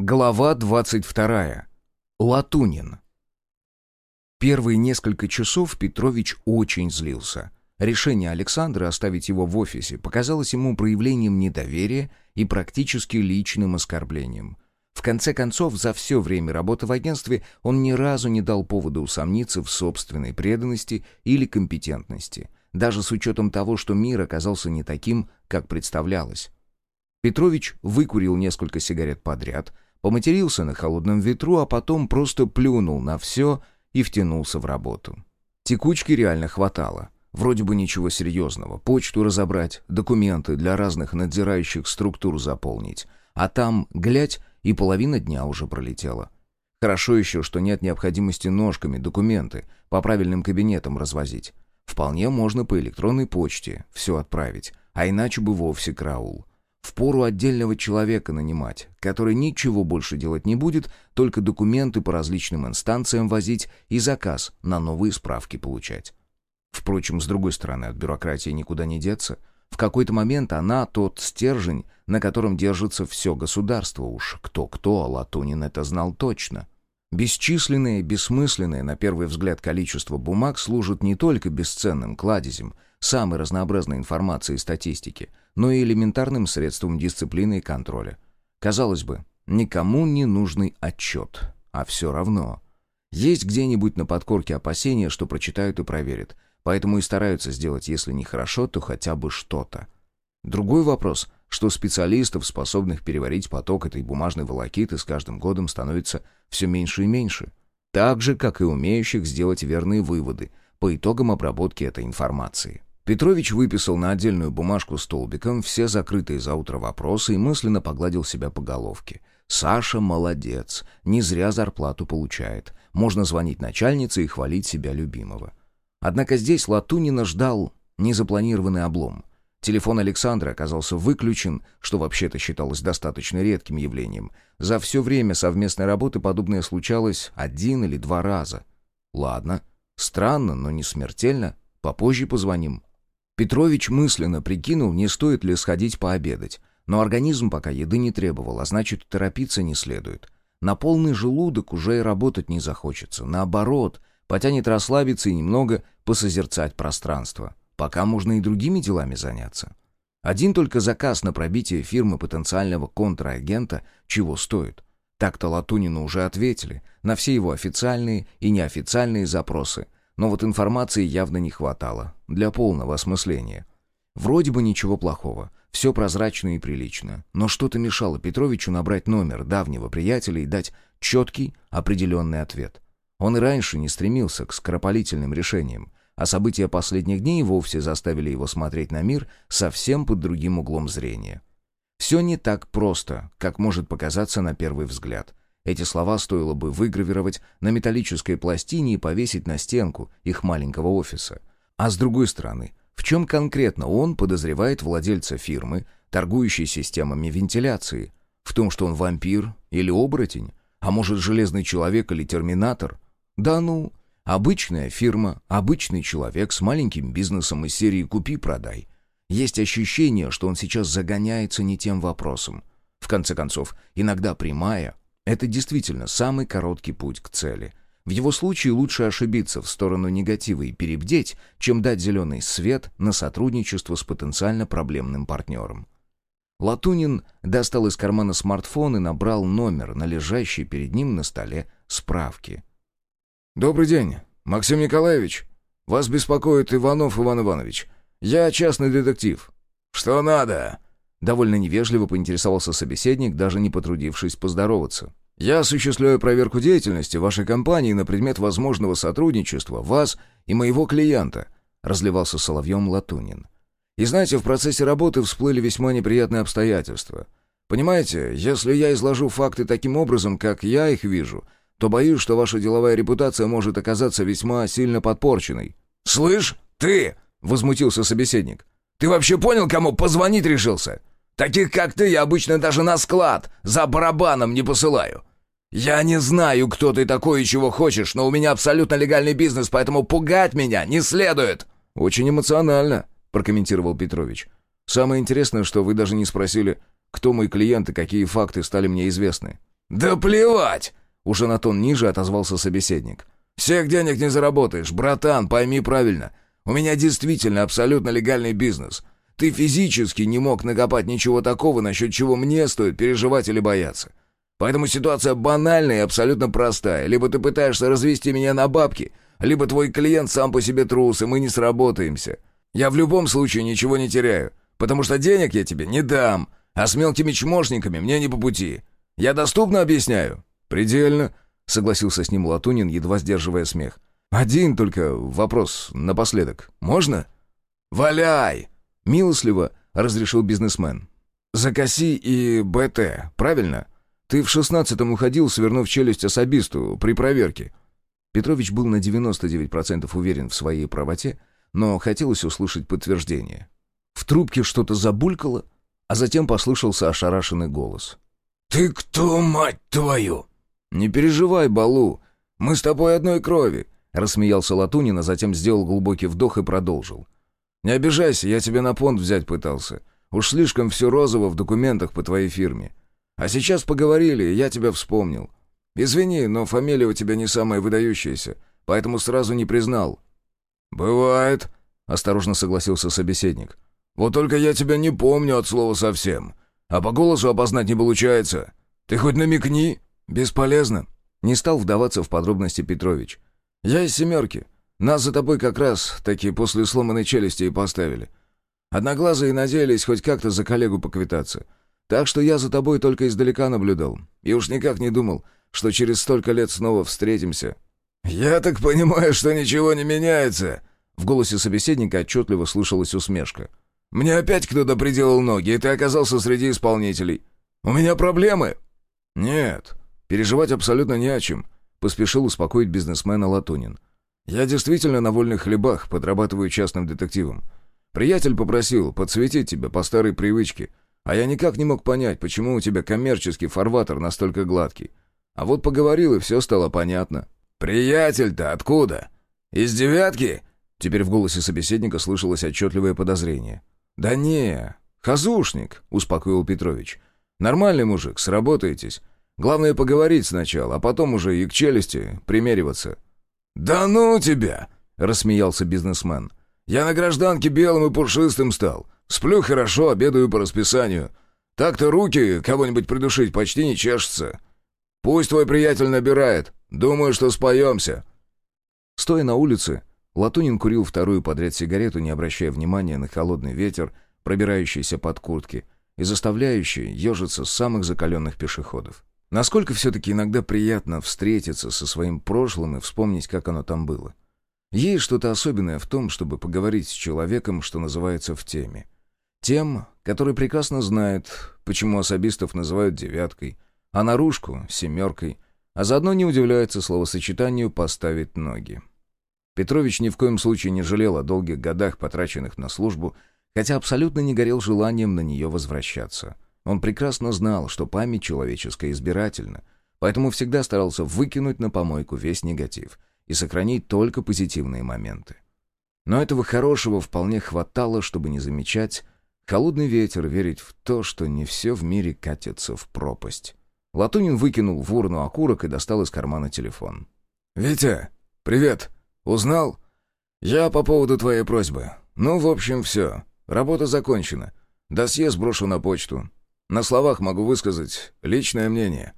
Глава 22. Латунин. Первые несколько часов Петрович очень злился. Решение Александра оставить его в офисе показалось ему проявлением недоверия и практически личным оскорблением. В конце концов, за все время работы в агентстве он ни разу не дал повода усомниться в собственной преданности или компетентности, даже с учетом того, что мир оказался не таким, как представлялось. Петрович выкурил несколько сигарет подряд — поматерился на холодном ветру, а потом просто плюнул на все и втянулся в работу. Текучки реально хватало. Вроде бы ничего серьезного. Почту разобрать, документы для разных надзирающих структур заполнить. А там, глядь, и половина дня уже пролетела. Хорошо еще, что нет необходимости ножками документы по правильным кабинетам развозить. Вполне можно по электронной почте все отправить, а иначе бы вовсе караул. Впору отдельного человека нанимать, который ничего больше делать не будет, только документы по различным инстанциям возить и заказ на новые справки получать. Впрочем, с другой стороны, от бюрократии никуда не деться. В какой-то момент она тот стержень, на котором держится все государство. Уж кто-кто, а Латунин это знал точно. Бесчисленное, бессмысленное, на первый взгляд, количество бумаг служит не только бесценным кладезем, самой разнообразной информации и статистики – но и элементарным средством дисциплины и контроля. Казалось бы, никому не нужный отчет, а все равно. Есть где-нибудь на подкорке опасения, что прочитают и проверят, поэтому и стараются сделать, если не хорошо, то хотя бы что-то. Другой вопрос, что специалистов, способных переварить поток этой бумажной волокиты, с каждым годом становится все меньше и меньше. Так же, как и умеющих сделать верные выводы по итогам обработки этой информации. Петрович выписал на отдельную бумажку столбиком все закрытые за утро вопросы и мысленно погладил себя по головке. «Саша молодец, не зря зарплату получает. Можно звонить начальнице и хвалить себя любимого». Однако здесь Латунина ждал незапланированный облом. Телефон Александра оказался выключен, что вообще-то считалось достаточно редким явлением. За все время совместной работы подобное случалось один или два раза. Ладно, странно, но не смертельно. Попозже позвоним. Петрович мысленно прикинул, не стоит ли сходить пообедать. Но организм пока еды не требовал, а значит, торопиться не следует. На полный желудок уже и работать не захочется. Наоборот, потянет расслабиться и немного посозерцать пространство. Пока можно и другими делами заняться. Один только заказ на пробитие фирмы потенциального контрагента чего стоит. Так-то Латунину уже ответили на все его официальные и неофициальные запросы – но вот информации явно не хватало для полного осмысления. Вроде бы ничего плохого, все прозрачно и прилично, но что-то мешало Петровичу набрать номер давнего приятеля и дать четкий, определенный ответ. Он и раньше не стремился к скоропалительным решениям, а события последних дней вовсе заставили его смотреть на мир совсем под другим углом зрения. Все не так просто, как может показаться на первый взгляд. Эти слова стоило бы выгравировать на металлической пластине и повесить на стенку их маленького офиса. А с другой стороны, в чем конкретно он подозревает владельца фирмы, торгующей системами вентиляции? В том, что он вампир или оборотень? А может, железный человек или терминатор? Да ну, обычная фирма, обычный человек с маленьким бизнесом из серии «Купи-продай». Есть ощущение, что он сейчас загоняется не тем вопросом. В конце концов, иногда прямая, это действительно самый короткий путь к цели. В его случае лучше ошибиться в сторону негатива и перебдеть, чем дать зеленый свет на сотрудничество с потенциально проблемным партнером. Латунин достал из кармана смартфон и набрал номер на лежащей перед ним на столе справки. «Добрый день, Максим Николаевич. Вас беспокоит Иванов Иван Иванович. Я частный детектив». «Что надо?» Довольно невежливо поинтересовался собеседник, даже не потрудившись поздороваться. «Я осуществляю проверку деятельности вашей компании на предмет возможного сотрудничества вас и моего клиента», — разливался соловьем Латунин. «И знаете, в процессе работы всплыли весьма неприятные обстоятельства. Понимаете, если я изложу факты таким образом, как я их вижу, то боюсь, что ваша деловая репутация может оказаться весьма сильно подпорченной». «Слышь, ты!» — возмутился собеседник. «Ты вообще понял, кому позвонить решился? Таких, как ты, я обычно даже на склад за барабаном не посылаю. Я не знаю, кто ты такой и чего хочешь, но у меня абсолютно легальный бизнес, поэтому пугать меня не следует». «Очень эмоционально», — прокомментировал Петрович. «Самое интересное, что вы даже не спросили, кто мой клиент и какие факты стали мне известны». «Да плевать!» — уже на тон ниже отозвался собеседник. «Всех денег не заработаешь, братан, пойми правильно. У меня действительно абсолютно легальный бизнес. Ты физически не мог накопать ничего такого, насчет чего мне стоит переживать или бояться. Поэтому ситуация банальная и абсолютно простая. Либо ты пытаешься развести меня на бабки, либо твой клиент сам по себе трус, и мы не сработаемся. Я в любом случае ничего не теряю, потому что денег я тебе не дам, а с мелкими чмошниками мне не по пути. Я доступно объясняю?» «Предельно», — согласился с ним Латунин, едва сдерживая смех. «Один только вопрос напоследок. Можно?» «Валяй!» — милостливо разрешил бизнесмен. «Закоси и БТ, правильно? Ты в шестнадцатом уходил, свернув челюсть особисту при проверке». Петрович был на 99% уверен в своей правоте, но хотелось услышать подтверждение. В трубке что-то забулькало, а затем послышался ошарашенный голос. «Ты кто, мать твою?» «Не переживай, Балу, мы с тобой одной крови», — рассмеялся Латунин, а затем сделал глубокий вдох и продолжил. «Не обижайся, я тебя на понт взять пытался. Уж слишком все розово в документах по твоей фирме. А сейчас поговорили, я тебя вспомнил. Извини, но фамилия у тебя не самая выдающаяся, поэтому сразу не признал». «Бывает», — осторожно согласился собеседник. «Вот только я тебя не помню от слова совсем. А по голосу опознать не получается. Ты хоть намекни?» «Бесполезно». Не стал вдаваться в подробности Петрович. «Я из «семерки». Нас за тобой как раз таки после сломанной челюсти и поставили. Одноглазые надеялись хоть как-то за коллегу поквитаться. Так что я за тобой только издалека наблюдал. И уж никак не думал, что через столько лет снова встретимся». «Я так понимаю, что ничего не меняется?» В голосе собеседника отчетливо слышалась усмешка. «Мне опять кто-то приделал ноги, и ты оказался среди исполнителей. У меня проблемы?» «Нет, переживать абсолютно не о чем», — поспешил успокоить бизнесмена Латунин. «Я действительно на вольных хлебах подрабатываю частным детективом. Приятель попросил подсветить тебя по старой привычке, а я никак не мог понять, почему у тебя коммерческий фарватер настолько гладкий. А вот поговорил, и все стало понятно». «Приятель-то откуда? Из девятки?» Теперь в голосе собеседника слышалось отчетливое подозрение. «Да не, хазушник», — успокоил Петрович. «Нормальный мужик, сработаетесь. Главное поговорить сначала, а потом уже и к челюсти примериваться». «Да ну тебя!» — рассмеялся бизнесмен. «Я на гражданке белым и пушистым стал. Сплю хорошо, обедаю по расписанию. Так-то руки кого-нибудь придушить почти не чешутся. Пусть твой приятель набирает. Думаю, что споемся». Стоя на улице, Латунин курил вторую подряд сигарету, не обращая внимания на холодный ветер, пробирающийся под куртки и заставляющий ежиться самых закаленных пешеходов. Насколько все-таки иногда приятно встретиться со своим прошлым и вспомнить, как оно там было. Есть что-то особенное в том, чтобы поговорить с человеком, что называется, в теме. Тем, который прекрасно знает, почему особистов называют «девяткой», а наружку — «семеркой», а заодно не удивляется словосочетанию «поставить ноги». Петрович ни в коем случае не жалел о долгих годах, потраченных на службу, хотя абсолютно не горел желанием на нее возвращаться. Он прекрасно знал, что память человеческая избирательна, поэтому всегда старался выкинуть на помойку весь негатив и сохранить только позитивные моменты. Но этого хорошего вполне хватало, чтобы не замечать холодный ветер, верить в то, что не все в мире катится в пропасть. Латунин выкинул в урну окурок и достал из кармана телефон. «Витя, привет!» «Узнал?» «Я по поводу твоей просьбы. Ну, в общем, все. Работа закончена. Досье сброшу на почту. На словах могу высказать личное мнение».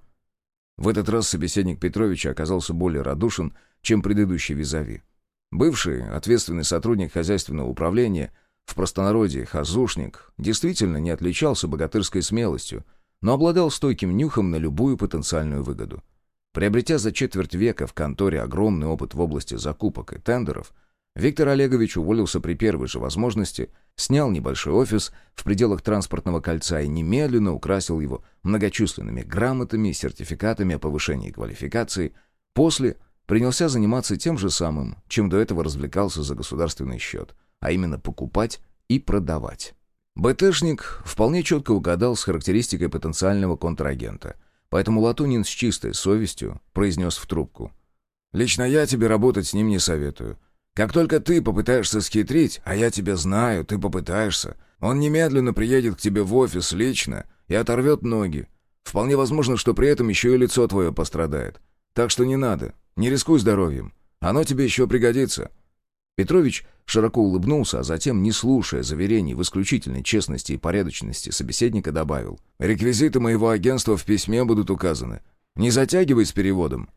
В этот раз собеседник Петровича оказался более радушен, чем предыдущий визави. Бывший ответственный сотрудник хозяйственного управления, в простонародье хазушник, действительно не отличался богатырской смелостью, но обладал стойким нюхом на любую потенциальную выгоду. Приобретя за четверть века в конторе огромный опыт в области закупок и тендеров, Виктор Олегович уволился при первой же возможности, снял небольшой офис в пределах транспортного кольца и немедленно украсил его многочисленными грамотами и сертификатами о повышении квалификации. После принялся заниматься тем же самым, чем до этого развлекался за государственный счет, а именно покупать и продавать. БТшник вполне четко угадал с характеристикой потенциального контрагента – Поэтому Латунин с чистой совестью произнес в трубку. «Лично я тебе работать с ним не советую. Как только ты попытаешься схитрить, а я тебя знаю, ты попытаешься, он немедленно приедет к тебе в офис лично и оторвет ноги. Вполне возможно, что при этом еще и лицо твое пострадает. Так что не надо, не рискуй здоровьем. Оно тебе еще пригодится». Петрович широко улыбнулся, а затем, не слушая заверений в исключительной честности и порядочности собеседника, добавил. «Реквизиты моего агентства в письме будут указаны. Не затягивай с переводом».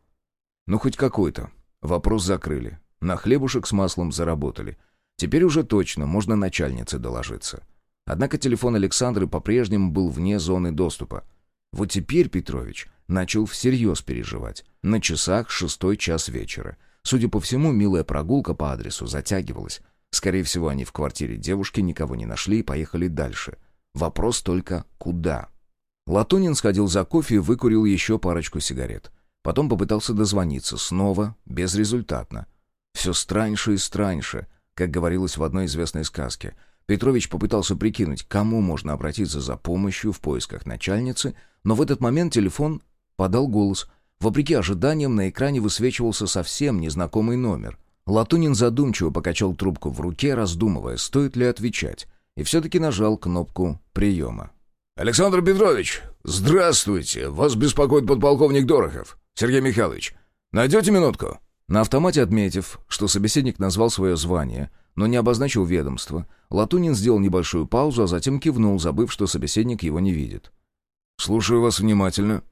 «Ну, хоть какой-то». Вопрос закрыли. На хлебушек с маслом заработали. Теперь уже точно можно начальнице доложиться. Однако телефон Александры по-прежнему был вне зоны доступа. Вот теперь Петрович начал всерьез переживать. На часах шестой час вечера. Судя по всему, милая прогулка по адресу затягивалась. Скорее всего, они в квартире девушки никого не нашли и поехали дальше. Вопрос только куда? Латунин сходил за кофе и выкурил еще парочку сигарет. Потом попытался дозвониться, снова, безрезультатно. Все страньше и страньше, как говорилось в одной известной сказке. Петрович попытался прикинуть, кому можно обратиться за помощью в поисках начальницы, но в этот момент телефон подал голос. Вопреки ожиданиям, на экране высвечивался совсем незнакомый номер. Латунин задумчиво покачал трубку в руке, раздумывая, стоит ли отвечать, и все-таки нажал кнопку приема. «Александр Петрович, здравствуйте! Вас беспокоит подполковник Дорохов. Сергей Михайлович, найдете минутку?» На автомате отметив, что собеседник назвал свое звание, но не обозначил ведомство, Латунин сделал небольшую паузу, а затем кивнул, забыв, что собеседник его не видит. «Слушаю вас внимательно».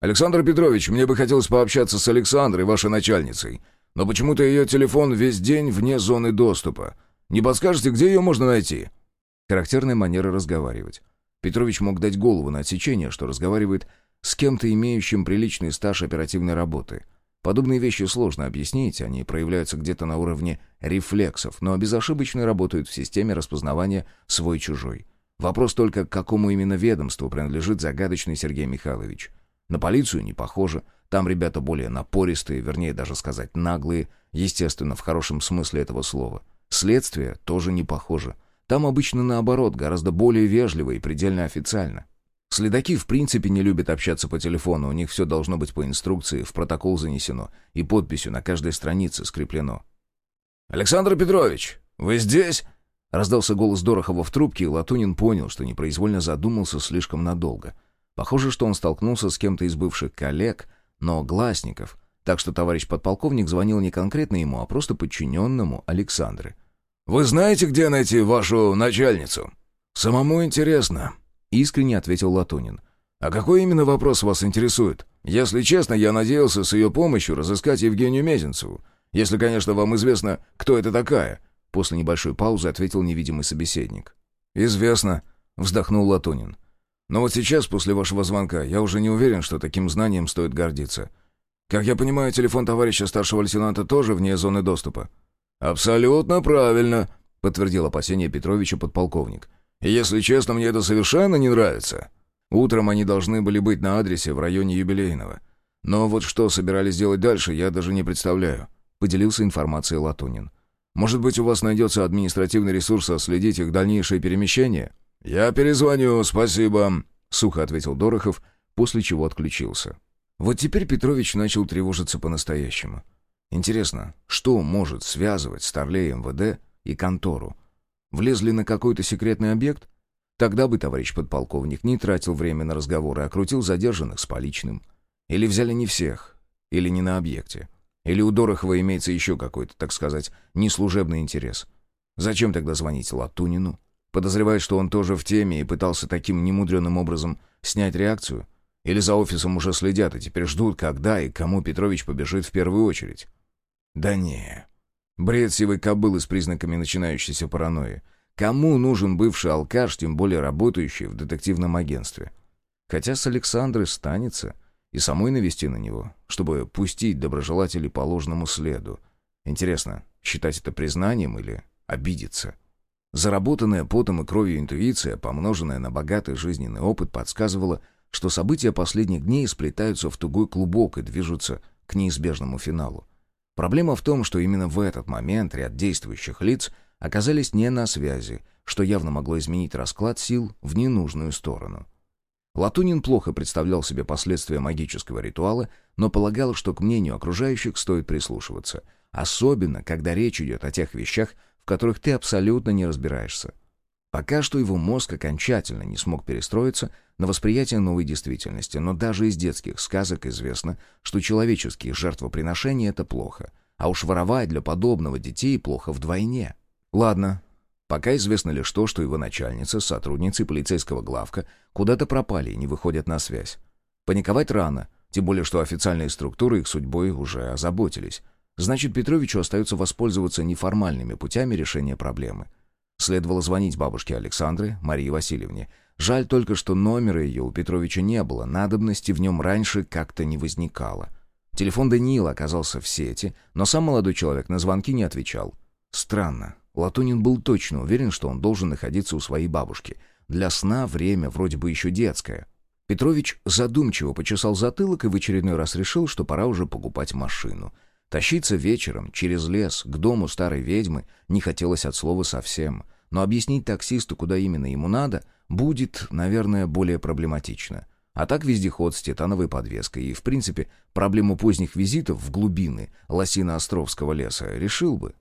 «Александр Петрович, мне бы хотелось пообщаться с Александрой, вашей начальницей, но почему-то ее телефон весь день вне зоны доступа. Не подскажете, где ее можно найти?» Характерная манера разговаривать. Петрович мог дать голову на отсечение, что разговаривает с кем-то, имеющим приличный стаж оперативной работы — Подобные вещи сложно объяснить, они проявляются где-то на уровне рефлексов, но безошибочно работают в системе распознавания свой-чужой. Вопрос только, к какому именно ведомству принадлежит загадочный Сергей Михайлович. На полицию не похоже, там ребята более напористые, вернее даже сказать наглые, естественно, в хорошем смысле этого слова. Следствие тоже не похоже. Там обычно наоборот, гораздо более вежливо и предельно официально. Следаки в принципе не любят общаться по телефону, у них все должно быть по инструкции, в протокол занесено и подписью на каждой странице скреплено. «Александр Петрович, вы здесь?» Раздался голос Дорохова в трубке, и Латунин понял, что непроизвольно задумался слишком надолго. Похоже, что он столкнулся с кем-то из бывших коллег, но гласников, так что товарищ подполковник звонил не конкретно ему, а просто подчиненному Александры. «Вы знаете, где найти вашу начальницу?» «Самому интересно», — искренне ответил Латунин. «А какой именно вопрос вас интересует? Если честно, я надеялся с ее помощью разыскать Евгению Мезенцеву. Если, конечно, вам известно, кто это такая». После небольшой паузы ответил невидимый собеседник. «Известно», — вздохнул Латунин. «Но вот сейчас, после вашего звонка, я уже не уверен, что таким знанием стоит гордиться. Как я понимаю, телефон товарища старшего лейтенанта тоже вне зоны доступа?» «Абсолютно правильно», — подтвердил опасение Петровича подполковник. Если честно, мне это совершенно не нравится. Утром они должны были быть на адресе в районе Юбилейного. Но вот что собирались делать дальше, я даже не представляю», — поделился информацией Латунин. «Может быть, у вас найдется административный ресурс следить их дальнейшее перемещение?» «Я перезвоню, спасибо», — сухо ответил Дорохов, после чего отключился. Вот теперь Петрович начал тревожиться по-настоящему. Интересно, что может связывать Старлей МВД и контору? Влезли на какой-то секретный объект? Тогда бы товарищ подполковник не тратил время на разговоры, а крутил задержанных с поличным. Или взяли не всех, или не на объекте. Или у Дорохова имеется еще какой-то, так сказать, неслужебный интерес. Зачем тогда звонить Латунину? Подозревает, что он тоже в теме и пытался таким немудренным образом снять реакцию? Или за офисом уже следят и теперь ждут, когда и кому Петрович побежит в первую очередь? Да не, Бред сивой кобылы с признаками начинающейся паранойи. Кому нужен бывший алкаш, тем более работающий в детективном агентстве? Хотя с Александры станется и самой навести на него, чтобы пустить доброжелателей по ложному следу. Интересно, считать это признанием или обидеться? Заработанная потом и кровью интуиция, помноженная на богатый жизненный опыт, подсказывала, что события последних дней сплетаются в тугой клубок и движутся к неизбежному финалу. Проблема в том, что именно в этот момент ряд действующих лиц оказались не на связи, что явно могло изменить расклад сил в ненужную сторону. Латунин плохо представлял себе последствия магического ритуала, но полагал, что к мнению окружающих стоит прислушиваться, особенно когда речь идет о тех вещах, в которых ты абсолютно не разбираешься. Пока что его мозг окончательно не смог перестроиться на восприятие новой действительности, но даже из детских сказок известно, что человеческие жертвоприношения — это плохо, а уж воровать для подобного детей плохо вдвойне. Ладно, пока известно лишь то, что его начальница, сотрудницы полицейского главка, куда-то пропали и не выходят на связь. Паниковать рано, тем более что официальные структуры их судьбой уже озаботились. Значит, Петровичу остается воспользоваться неформальными путями решения проблемы — Следовало звонить бабушке Александры, Марии Васильевне. Жаль только, что номера ее у Петровича не было, надобности в нем раньше как-то не возникало. Телефон Даниила оказался в сети, но сам молодой человек на звонки не отвечал. Странно. Латунин был точно уверен, что он должен находиться у своей бабушки. Для сна время вроде бы еще детское. Петрович задумчиво почесал затылок и в очередной раз решил, что пора уже покупать машину — Тащиться вечером через лес к дому старой ведьмы не хотелось от слова совсем, но объяснить таксисту, куда именно ему надо, будет, наверное, более проблематично. А так вездеход с титановой подвеской и, в принципе, проблему поздних визитов в глубины Лосино-Островского леса решил бы.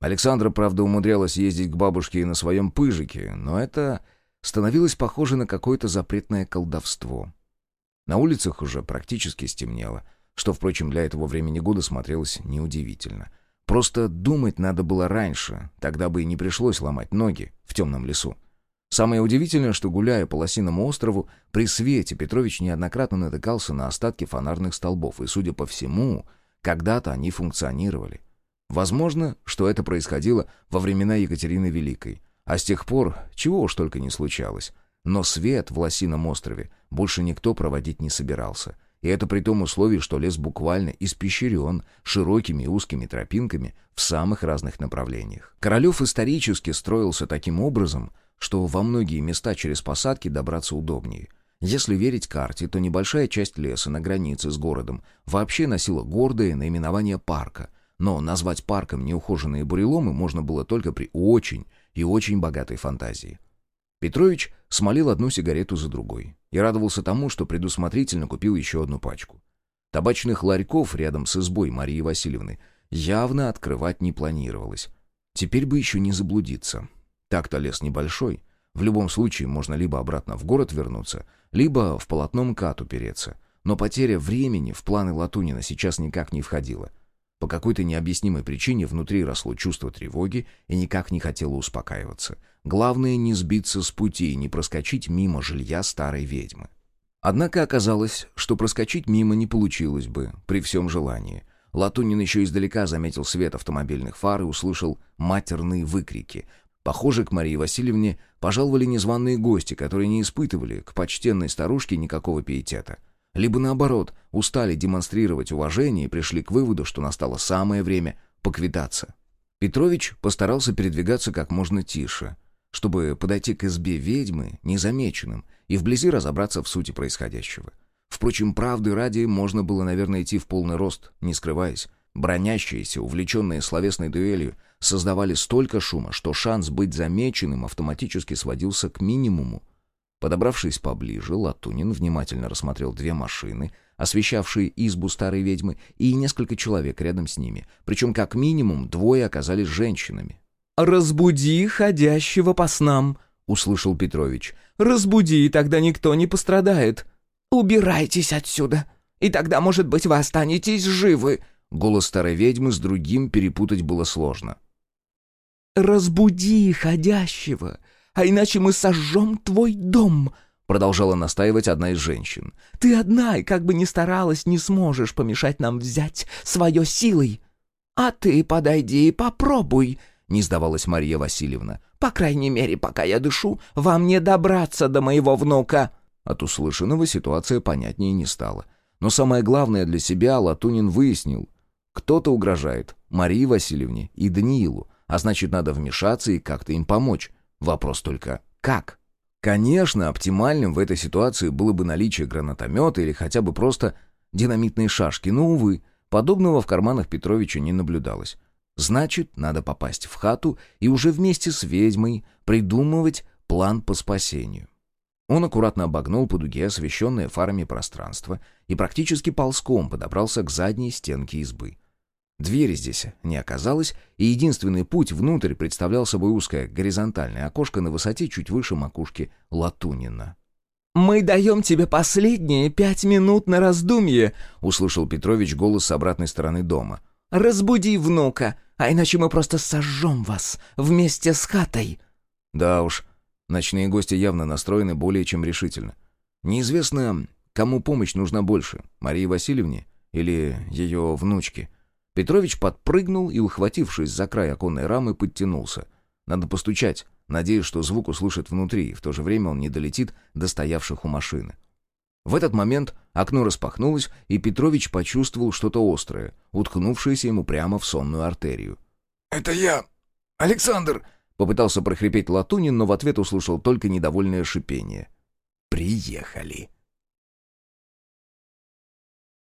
Александра, правда, умудрялась ездить к бабушке и на своем пыжике, но это становилось похоже на какое-то запретное колдовство. На улицах уже практически стемнело — что, впрочем, для этого времени года смотрелось неудивительно. Просто думать надо было раньше, тогда бы и не пришлось ломать ноги в темном лесу. Самое удивительное, что, гуляя по Лосиному острову, при свете Петрович неоднократно натыкался на остатки фонарных столбов, и, судя по всему, когда-то они функционировали. Возможно, что это происходило во времена Екатерины Великой, а с тех пор чего уж только не случалось. Но свет в Лосином острове больше никто проводить не собирался — и это при том условии, что лес буквально испещрен широкими и узкими тропинками в самых разных направлениях. Королев исторически строился таким образом, что во многие места через посадки добраться удобнее. Если верить карте, то небольшая часть леса на границе с городом вообще носила гордое наименование парка, но назвать парком неухоженные буреломы можно было только при очень и очень богатой фантазии. Петрович смолил одну сигарету за другой и радовался тому, что предусмотрительно купил еще одну пачку. Табачных ларьков рядом с избой Марии Васильевны явно открывать не планировалось. Теперь бы еще не заблудиться. Так-то лес небольшой. В любом случае можно либо обратно в город вернуться, либо в полотном МКАД упереться. Но потеря времени в планы Латунина сейчас никак не входила. По какой-то необъяснимой причине внутри росло чувство тревоги и никак не хотело успокаиваться. Главное не сбиться с пути и не проскочить мимо жилья старой ведьмы. Однако оказалось, что проскочить мимо не получилось бы при всем желании. Латунин еще издалека заметил свет автомобильных фар и услышал матерные выкрики. Похоже, к Марии Васильевне пожаловали незваные гости, которые не испытывали к почтенной старушке никакого пиетета либо наоборот, устали демонстрировать уважение и пришли к выводу, что настало самое время поквитаться. Петрович постарался передвигаться как можно тише, чтобы подойти к избе ведьмы незамеченным и вблизи разобраться в сути происходящего. Впрочем, правды ради можно было, наверное, идти в полный рост, не скрываясь. Бронящиеся, увлеченные словесной дуэлью, создавали столько шума, что шанс быть замеченным автоматически сводился к минимуму. Подобравшись поближе, Латунин внимательно рассмотрел две машины, освещавшие избу старой ведьмы, и несколько человек рядом с ними, причем как минимум двое оказались женщинами. «Разбуди ходящего по снам», — услышал Петрович. «Разбуди, тогда никто не пострадает». «Убирайтесь отсюда, и тогда, может быть, вы останетесь живы», Голос старой ведьмы с другим перепутать было сложно. «Разбуди ходящего, а иначе мы сожжем твой дом», — продолжала настаивать одна из женщин. «Ты одна, и как бы ни старалась, не сможешь помешать нам взять свое силой». «А ты подойди и попробуй», — не сдавалась Мария Васильевна. «По крайней мере, пока я дышу, вам не добраться до моего внука». От услышанного ситуация понятнее не стала. Но самое главное для себя Латунин выяснил. Кто-то угрожает Марии Васильевне и Даниилу, а значит, надо вмешаться и как-то им помочь. Вопрос только «как?». Конечно, оптимальным в этой ситуации было бы наличие гранатомета или хотя бы просто динамитные шашки, но, увы, подобного в карманах Петровича не наблюдалось. Значит, надо попасть в хату и уже вместе с ведьмой придумывать план по спасению. Он аккуратно обогнул по дуге освещенное фарами пространство и практически ползком подобрался к задней стенке избы. Двери здесь не оказалось, и единственный путь внутрь представлял собой узкое горизонтальное окошко на высоте чуть выше макушки Латунина. «Мы даем тебе последние пять минут на раздумье», — услышал Петрович голос с обратной стороны дома. «Разбуди внука, а иначе мы просто сожжем вас вместе с хатой». Да уж, ночные гости явно настроены более чем решительно. Неизвестно, кому помощь нужна больше, Марии Васильевне или ее внучке. Петрович подпрыгнул и, ухватившись за край оконной рамы, подтянулся. Надо постучать, надеясь, что звук услышит внутри, и в то же время он не долетит до стоявших у машины. В этот момент окно распахнулось, и Петрович почувствовал что-то острое, уткнувшееся ему прямо в сонную артерию. «Это я, Александр!» — попытался прохрипеть Латунин, но в ответ услышал только недовольное шипение. «Приехали!»